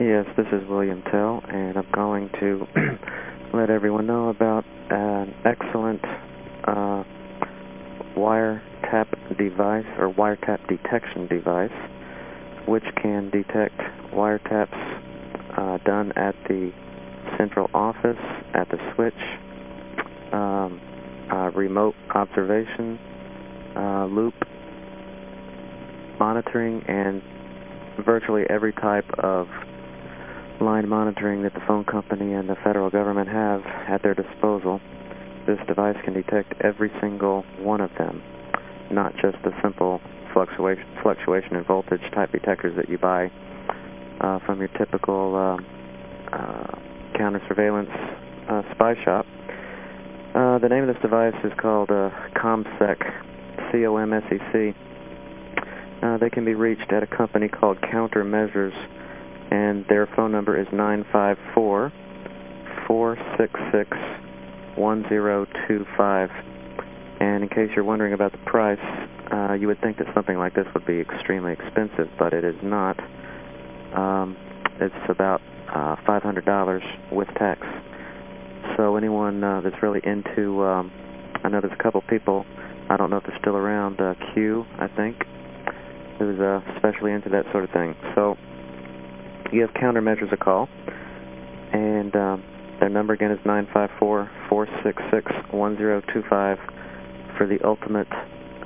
Yes, this is William Tell, and I'm going to let everyone know about an excellent uh, wiretap device or wiretap detection device which can detect wiretaps uh, done at the central office, at the switch, um, uh, remote observation, uh, loop monitoring, and virtually every type of line monitoring that the phone company and the federal government have at their disposal. This device can detect every single one of them, not just the simple fluctuation, fluctuation in voltage type detectors that you buy uh, from your typical uh, uh, counter surveillance uh, spy shop. Uh, the name of this device is called uh, ComSec, C-O-M-S-E-C. Uh, they can be reached at a company called Countermeasures and their phone number is 954-466-1025. And in case you're wondering about the price, uh, you would think that something like this would be extremely expensive, but it is not. Um, it's about uh, $500 with tax. So anyone uh, that's really into, um, I know there's a couple people, I don't know if they're still around, uh, Q, I think, who's uh, especially into that sort of thing. So give Countermeasures a call. And um, their number again is 954-466-1025 for the ultimate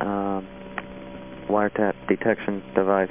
um, wiretap detection device.